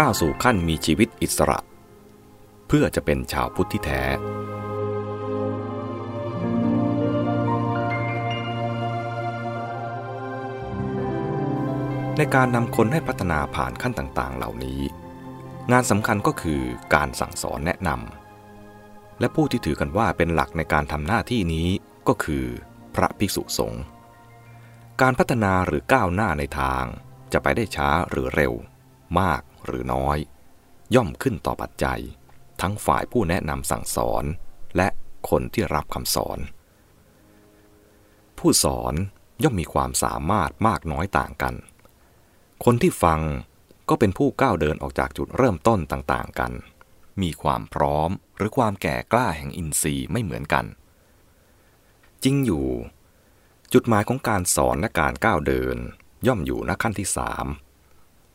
ก้าวสู่ขั้นมีชีวิตอิสระ เพื่อจะเป็นชาวพุทธที่แท้ ในการนำคนให้พัฒนาผ่านขั้นต่างๆ เหล่านี้ งานสำคัญก็คือการสั่งสอนแนะนำและผู้ที่ถือกันว่าเป็นหลักในการทำหน้าที่นี้ก็คือพระภิกษุสงฆ์การพัฒนาหรือก้าวหน้าในทางจะไปได้ช้าหรือเร็ว มาก หรือน้อย ย่อมขึ้นต่อปัจจัย ทั้งฝ่ายผู้แนะนำสั่งสอน และคนที่รับคำสอน ผู้สอนย่อมมีความสามารถมากน้อยต่างกัน คนที่ฟังก็เป็นผู้ก้าวเดินออกจากจุดเริ่มต้นต่างๆกัน มีความพร้อมหรือความแก่กล้าแห่งอินทรีย์ไม่เหมือนกัน จริงอยู่ จุดหมายของการสอนและการก้าวเดิน ย่อมอยู่ณขั้นที่สาม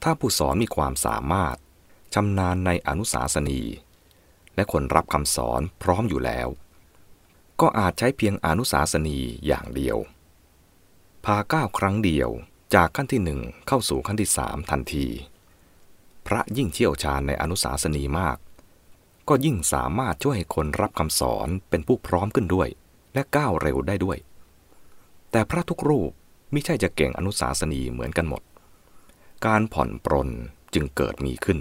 ถ้าผู้สอนมีความสามารถชำนาญในอนุสาสนี และคนรับคำสอนพร้อมอยู่แล้ว ก็อาจใช้เพียงอนุสาสนีอย่างเดียว พาก้าวครั้งเดียวจากขั้นที่หนึ่งเข้าสู่ขั้นที่สามทันที พระยิ่งเชี่ยวชาญในอนุสาสนีมาก ก็ยิ่งสามารถช่วยให้คนรับคำสอนเป็นผู้พร้อมขึ้นด้วย และก้าวเร็วได้ด้วย แต่พระทุกรูปไม่ใช่จะเก่งอนุสาสนีเหมือนกันหมด การผ่อนปรนจึงเกิดมีขึ้น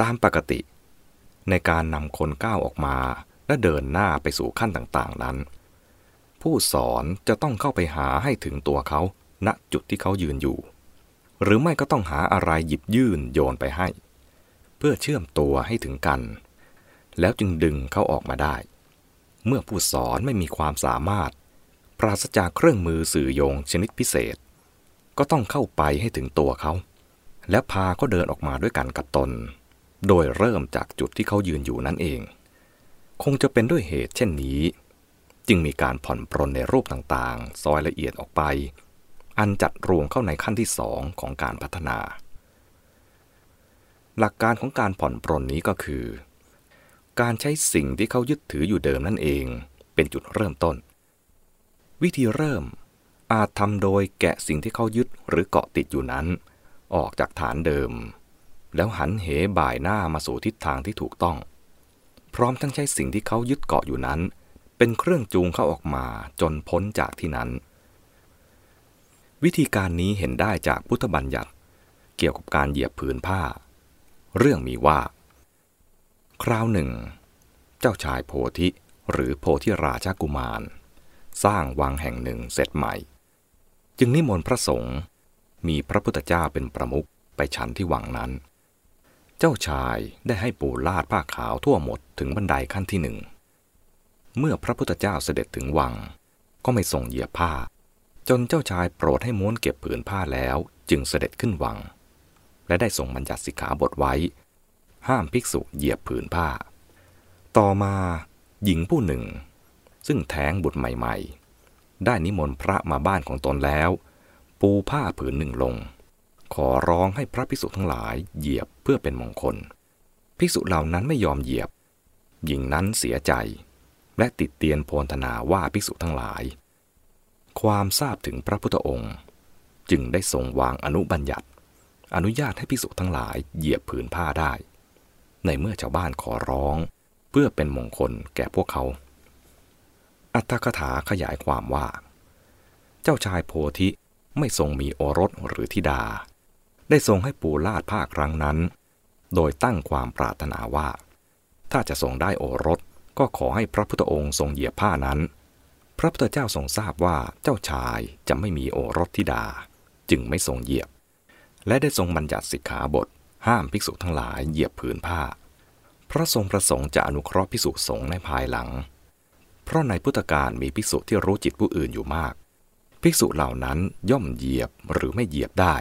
ตามปกติ ในการนำคนก้าวออกมาและเดินหน้าไปสู่ขั้นต่างๆนั้น ผู้สอนจะต้องเข้าไปหาให้ถึงตัวเขาณจุดที่เขายืนอยู่ หรือไม่ก็ต้องหาอะไรหยิบยื่นโยนไปให้ เพื่อเชื่อมตัวให้ถึงกัน แล้วจึงดึงเขาออกมาได้ เมื่อผู้สอนไม่มีความสามารถ ปราศจากเครื่องมือสื่อโยงชนิดพิเศษ ก็ต้องเข้าไปให้ถึงตัวเขา และพาเขาเดินออกมาด้วยกันกับตน โดยเริ่มจากจุดที่เขายืนอยู่นั่นเอง คงจะเป็นด้วยเหตุเช่นนี้ จึงมีการผ่อนปรนในรูปต่างๆ ซอยละเอียดออกไป อันจัดรวมเข้าในขั้นที่สองของการพัฒนา หลักการของการผ่อนปรนนี้ก็คือ การใช้สิ่งที่เขายึดถืออยู่เดิมนั่นเอง เป็นจุดเริ่มต้น วิธีเริ่ม อาจทำโดยแกะสิ่งที่เขายึดหรือเกาะติดอยู่นั้น ออกจากฐานเดิม แล้วหันเหบ่ายหน้ามาสู่ทิศทางที่ถูกต้อง พร้อมทั้งใช้สิ่งที่เขายึดเกาะอยู่นั้น เป็นเครื่องจูงเขาออกมาจนพ้นจากที่นั้น วิธีการนี้เห็นได้จากพุทธบัญญัติ เกี่ยวกับการเหยียบผืนผ้า เรื่องมีว่า คราวหนึ่ง เจ้าชายโพธิหรือโพธิราชกุมาร สร้างวังแห่งหนึ่งเสร็จใหม่ จึงนิมนต์พระสงฆ์มีพระพุทธเจ้าเป็นประมุขไปฉันที่วังนั้น เจ้าชายได้ให้ปูลาดผ้าขาวทั่วหมดถึงบันไดขั้นที่หนึ่ง เมื่อพระพุทธเจ้าเสด็จถึงวัง ก็ไม่ส่งเหยียบผ้า จนเจ้าชายโปรดให้ม้วนเก็บผืนผ้าแล้วจึงเสด็จขึ้นวัง และได้ส่งบัญญัติสิกขาบทไว้ ห้ามภิกษุเหยียบผืนผ้า ต่อมาหญิงผู้หนึ่ง ซึ่งแท้งบุตรใหม่ ได้นิมนต์พระมาบ้านของตนแล้ว ปูผ้าผืนหนึ่งลง ขอร้องให้พระภิกษุทั้งหลายเหยียบเพื่อเป็นมงคล ภิกษุเหล่านั้นไม่ยอมเหยียบ หญิงนั้นเสียใจ และติดเตียนโพลธนาว่าภิกษุทั้งหลาย ความทราบถึงพระพุทธองค์ จึงได้ทรงวางอนุบัญญัติ อนุญาตให้ภิกษุทั้งหลายเหยียบผืนผ้าได้ ในเมื่อชาวบ้านขอร้อง เพื่อเป็นมงคลแก่พวกเขา อัตถกถาขยายความว่า เจ้าชายโพธิไม่ทรงมีโอรสหรือธิดา ได้ทรงให้ปูลาดผ้าครั้งนั้น โดยตั้งความปรารถนาว่า ถ้าจะทรงได้โอรสก็ขอให้พระพุทธองค์ทรงเหยียบผ้านั้น พระพุทธเจ้าทรงทราบว่าเจ้าชายจะไม่มีโอรสธิดา จึงไม่ทรงเหยียบ และได้ทรงบัญญัติสิกขาบท ห้ามภิกษุทั้งหลายเหยียบผืนผ้า พระทรงประสงค์จะอนุเคราะห์ภิกษุสงฆ์ในภายหลัง เพราะในพุทธการมีภิกษุที่รู้จิตผู้อื่นอยู่มาก ภิกษุเหล่านั้นย่อมเหยียบหรือไม่เหยียบได้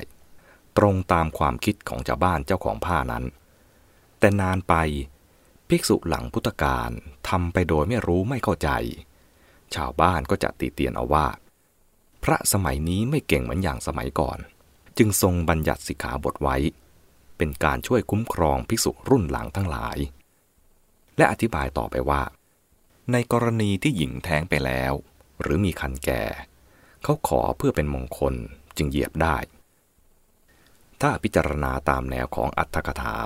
ตรงตามความคิดของชาวบ้านเจ้าของผ้านั้น แต่นานไปภิกษุหลังพุทธการทำไปโดยไม่รู้ไม่เข้าใจ ชาวบ้านก็จะตีเตียนเอาว่า พระสมัยนี้ไม่เก่งเหมือนอย่างสมัยก่อน จึงทรงบัญญัติสิกขาบทไว้ เป็นการช่วยคุ้มครองภิกษุรุ่นหลังทั้งหลาย และอธิบายต่อไปว่า ในกรณีที่หญิงแท้งไปแล้ว หรือมีคันแก่ เขาขอเพื่อเป็นมงคลจึงเหยียบได้ ถ้าพิจารณาตามแนวของอัตถกถา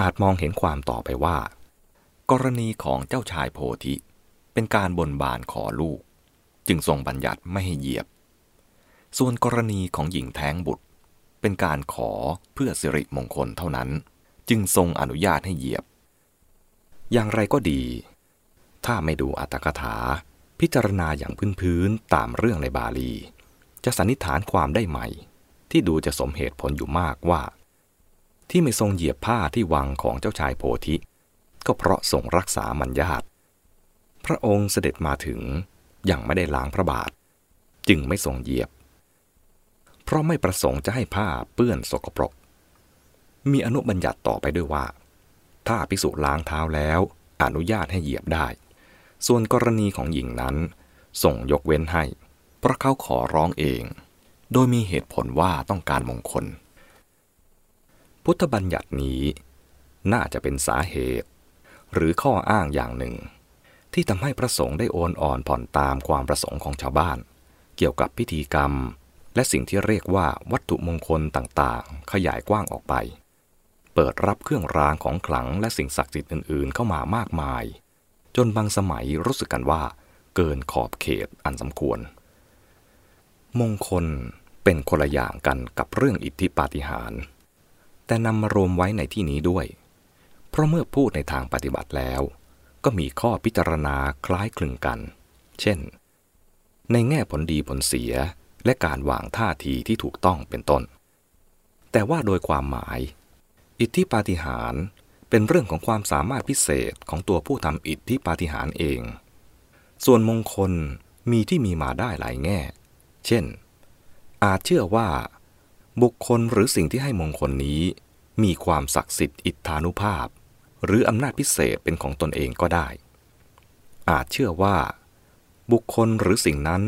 อาจมองเห็นความต่อไปว่า กรณีของเจ้าชายโพธิ เป็นการบนบานขอลูก จึงทรงบัญญัติไม่ให้เหยียบ ส่วนกรณีของหญิงแท้งบุตร เป็นการขอเพื่อสิริมงคลเท่านั้น จึงทรงอนุญาตให้เหยียบ อย่างไรก็ดี ถ้าไม่ดูอัตถกถา พิจารณาอย่างพื้นๆตามเรื่องในบาลี จะสันนิษฐานความได้ใหม่ ที่ดูจะสมเหตุผลอยู่มากว่า ที่ไม่ทรงเหยียบผ้าที่วังของเจ้าชายโพธิ ก็เพราะทรงรักษามัญญาตพระองค์เสด็จมาถึงยังไม่ได้ล้างพระบาท จึงไม่ทรงเหยียบ เพราะไม่ประสงค์จะให้ผ้าเปื้อนสกปรก มีอนุบัญญัติต่อไปด้วยว่า ถ้าภิกษุล้างเท้าแล้วอนุญาตให้เหยียบได้ ส่วนกรณีของหญิงนั้นส่งยกเว้นให้ เพราะเขาขอร้องเอง โดยมีเหตุผลว่าต้องการมงคล พุทธบัญญัตินี้น่าจะเป็นสาเหตุ หรือข้ออ้างอย่างหนึ่ง ที่ทำให้พระสงฆ์ได้โอนอ่อนผ่อนตามความประสงค์ของชาวบ้าน เกี่ยวกับพิธีกรรม และสิ่งที่เรียกว่าวัตถุมงคลต่างๆ ขยายกว้างออกไป เปิดรับเครื่องรางของขลังและสิ่งศักดิ์สิทธิ์อื่น ๆ เข้ามามากมาย จนบางสมัยรู้สึกกันว่า เกินขอบเขตอันสมควร มงคลเป็นคนละอย่างกันกับเรื่องอิทธิปาฏิหาริย์แต่นำมารวมไว้ในที่นี้ด้วย เพราะเมื่อพูดในทางปฏิบัติแล้ว ก็มีข้อพิจารณาคล้ายคลึงกัน เช่น ในแง่ผลดีผลเสียและการวางท่าทีที่ถูกต้องเป็นต้น แต่ว่าโดยความหมาย อิทธิปาฏิหาริย์ เป็นเรื่องของความสามารถพิเศษของตัวผู้ทำอิทธิปาฏิหาริย์เอง ส่วนมงคลมีที่มีมาได้หลายแง่ เช่น อาจเชื่อว่า บุคคลหรือสิ่งที่ให้มงคลนี้ มีความศักดิ์สิทธิ์อิทธานุภาพ หรืออำนาจพิเศษเป็นของตนเองก็ได้ อาจเชื่อว่า บุคคลหรือสิ่งนั้น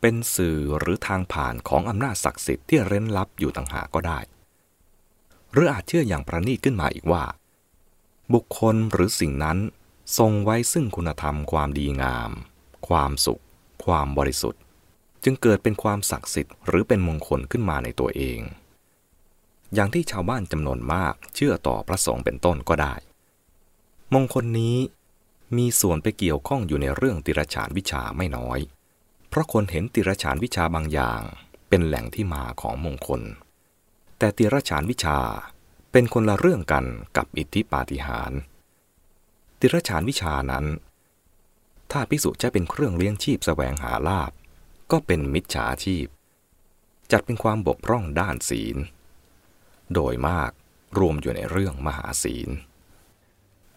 เป็นสื่อหรือทางผ่านของอำนาจศักดิ์สิทธิ์ที่เร้นลับอยู่ต่างหากก็ได้ หรืออาจเชื่ออย่างประณีตขึ้นมาอีกว่า บุคคลหรือสิ่งนั้น ทรงไว้ซึ่งคุณธรรมความดีงาม ความสุข ความบริสุทธิ์ จึงเกิดเป็นความศักดิ์สิทธิ์หรือเป็นมงคลขึ้นมาในตัวเอง อย่างที่ชาวบ้านจำนวนมากเชื่อต่อพระสงฆ์เป็นต้นก็ได้ มงคลนี้มีส่วนไปเกี่ยวข้องอยู่ในเรื่องติรฉานวิชาไม่น้อย เพราะคนเห็นติรฉานวิชาบางอย่าง เป็นแหล่งที่มาของมงคล แต่ติรฉานวิชา เป็นคนละเรื่องกันกับอิทธิปาฏิหาริย์ติรฉานวิชานั้น ถ้าพิสุจะเป็นเครื่องเลี้ยงชีพแสวงหาลาบ ก็เป็นมิจฉาชีพ จัดเป็นความบกพร่องด้านศีล โดยมากรวมอยู่ในเรื่องมหาศีล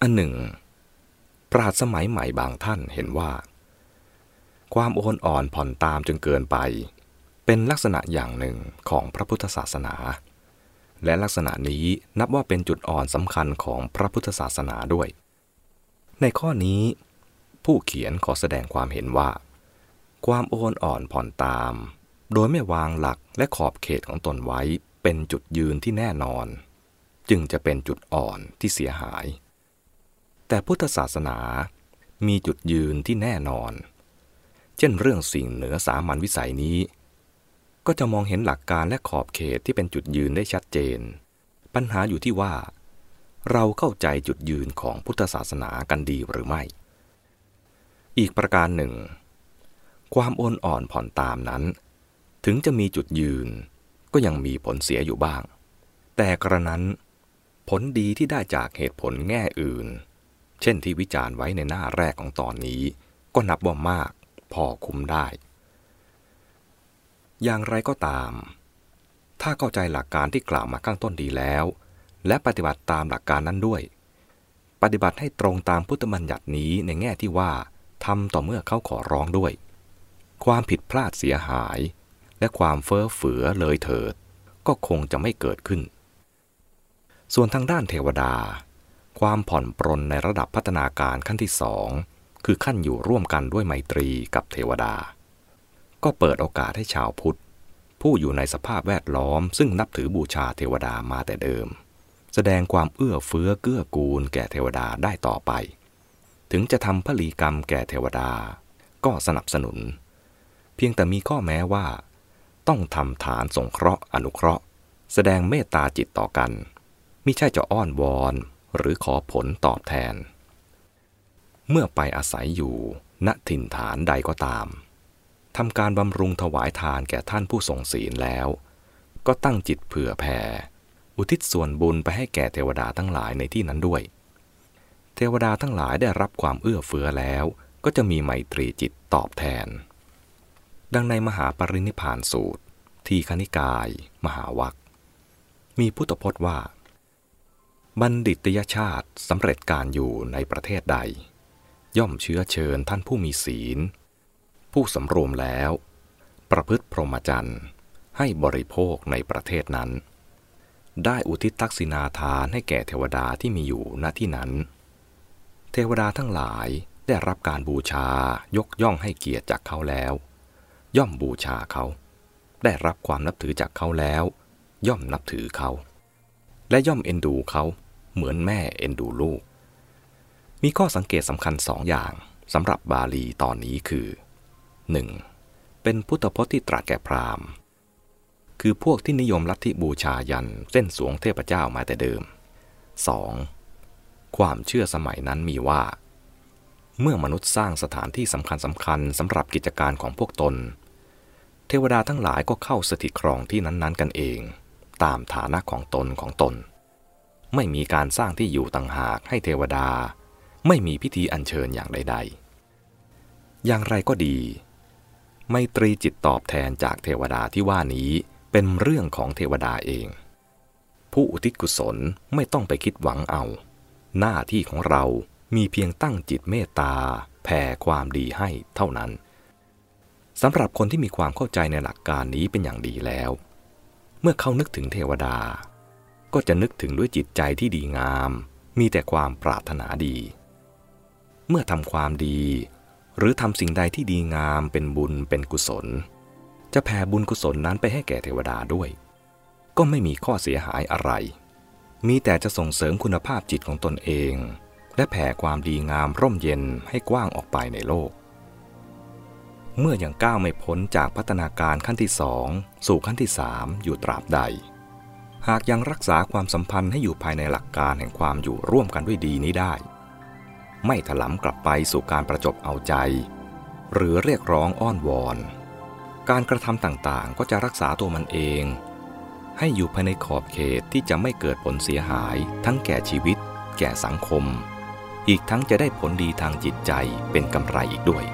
อันหนึ่ง ปราดสมัยใหม่บางท่านเห็นว่า ความโอนอ่อนผ่อนตามจนเกินไป เป็นลักษณะอย่างหนึ่งของพระพุทธศาสนา และลักษณะนี้นับว่าเป็นจุดอ่อนสำคัญของพระพุทธศาสนาด้วย ในข้อนี้ ผู้เขียนขอแสดงความเห็นว่า ความโอนอ่อนผ่อนตาม โดยไม่วางหลักและขอบเขตของตนไว้เป็นจุดยืนที่แน่นอน จึงจะเป็นจุดอ่อนที่เสียหาย แต่พุทธศาสนามีจุดยืนที่แน่นอน เช่นเรื่องสิ่งเหนือสามัญวิสัยนี้ ก็จะมองเห็นหลักการและขอบเขตที่เป็นจุดยืนได้ชัดเจน ปัญหาอยู่ที่ว่า เราเข้าใจจุดยืนของพุทธศาสนากันดีหรือไม่ อีกประการหนึ่ง ความโอนอ่อนผ่อนตามนั้น ถึงจะมีจุดยืน ก็ยังมีผลเสียอยู่บ้าง แต่กระนั้น ผลดีที่ได้จากเหตุผลแง่อื่น เช่นที่วิจารณ์ไว้ในหน้าแรกของตอนนี้ ก็นับว่ามาก พอคุ้มได้ อย่างไรก็ตาม ถ้าเข้าใจหลักการที่กล่าวมาข้างต้นดีแล้ว และปฏิบัติตามหลักการนั้นด้วย ปฏิบัติให้ตรงตามพุทธบัญญัตินี้ในแง่ที่ว่าทำต่อเมื่อเขาขอร้องด้วย ความผิดพลาดเสียหาย และความเฟ้อเฟือเลยเถิด ก็คงจะไม่เกิดขึ้น ส่วนทางด้านเทวดา ความผ่อนปรนในระดับพัฒนาการขั้นที่สองคือขั้นอยู่ร่วมกันด้วยไมตรีกับเทวดา ก็เปิดโอกาสให้ชาวพุทธ ผู้อยู่ในสภาพแวดล้อม ซึ่งนับถือบูชาเทวดามาแต่เดิม แสดงความเอื้อเฟื้อเกื้อกูลแก่เทวดาได้ต่อไป ถึงจะทำพลีกรรมแก่เทวดา ก็สนับสนุน เพียงแต่มีข้อแม้ว่า ต้องทำฐานสงเคราะห์อนุเคราะห์ แสดงเมตตาจิตต่อกันม่ใช่จะอ้อนวอนหรือขอผลตอบแทน เมื่อไปอาศัยอยู่ณถิ่นฐานใดก็ตาม ทำการบำรุงถวายทานแก่ท่านผู้ทรงศีลแล้ว ก็ตั้งจิตเผื่อแผ่ อุทิศส่วนบุญไปให้แก่เทวดาทั้งหลายในที่นั้นด้วย เทวดาทั้งหลายได้รับความเอื้อเฟื้อแล้ว ก็จะมีไมตรีจิตตอบแทน ดังในมหาปรินิพานสูตร ทีคณิกาย มหาวัคมีพุทธพจน์ว่า บัณฑิตยชาติสำเร็จการอยู่ในประเทศใด ย่อมเชื้อเชิญท่านผู้มีศีล ผู้สำรวมแล้ว ประพฤติพรหมจรรย์ ให้บริโภคในประเทศนั้น ได้อุทิศทักษิณาทานให้แก่เทวดาที่มีอยู่ณที่นั้น เทวดาทั้งหลายได้รับการบูชายกย่องให้เกียรติจากเขาแล้ว ย่อมบูชาเขา ได้รับความนับถือจากเขาแล้ว ย่อมนับถือเขา และย่อมเอ็นดูเขาเหมือนแม่เอ็นดูลูก มีข้อสังเกตสำคัญสองอย่างสำหรับบาลีตอนนี้คือ 1. เป็นพุทธพจน์ที่ตรัสแก่พราหมณ์ คือพวกที่นิยมลัทธิบูชายันเส้นสวงเทพเจ้ามาแต่เดิม 2. ความเชื่อสมัยนั้นมีว่า เมื่อมนุษย์สร้างสถานที่สำคัญสำคัญสำหรับกิจการของพวกตน เทวดาทั้งหลายก็เข้าสถิตครองที่นั้นๆ กันเอง ตามฐานะของตนของตน ไม่มีการสร้างที่อยู่ต่างหากให้เทวดา ไม่มีพิธีอัญเชิญอย่างใด ๆอย่างไรก็ดี ไมตรีจิตตอบแทนจากเทวดาที่ว่านี้เป็นเรื่องของเทวดาเอง ผู้อุทิศกุศลไม่ต้องไปคิดหวังเอา หน้าที่ของเรามีเพียงตั้งจิตเมตตาแผ่ความดีให้เท่านั้นสำหรับคนที่มีความเข้าใจในหลักการนี้เป็นอย่างดีแล้ว เมื่อเขานึกถึงเทวดา ก็จะนึกถึงด้วยจิตใจที่ดีงาม มีแต่ความปรารถนาดี เมื่อทำความดี หรือทำสิ่งใดที่ดีงามเป็นบุญเป็นกุศล จะแผ่บุญกุศลนั้นไปให้แก่เทวดาด้วย ก็ไม่มีข้อเสียหายอะไร มีแต่จะส่งเสริมคุณภาพจิตของตนเอง และแผ่ความดีงามร่มเย็นให้กว้างออกไปในโลก เมื่ออยังก้าวไม่พ้นจากพัฒนาการขั้นที่สองสู่ขั้นที่สามอยู่ตราบใด หากยังรักษาความสัมพันธ์ให้อยู่ภายในหลักการแห่งความอยู่ร่วมกันด้วยดีนี้ได้ ไม่ถลำกลับไปสู่การประจบเอาใจ หรือเรียกร้องอ้อนวอน การกระทำต่างๆ ก็จะรักษาตัวมันเอง ให้อยู่ภายในขอบเขตที่จะไม่เกิดผลเสียหาย ทั้งแก่ชีวิต แก่สังคม อีกทั้งจะได้ผลดีทางจิตใจเป็นกำไรอีกด้วย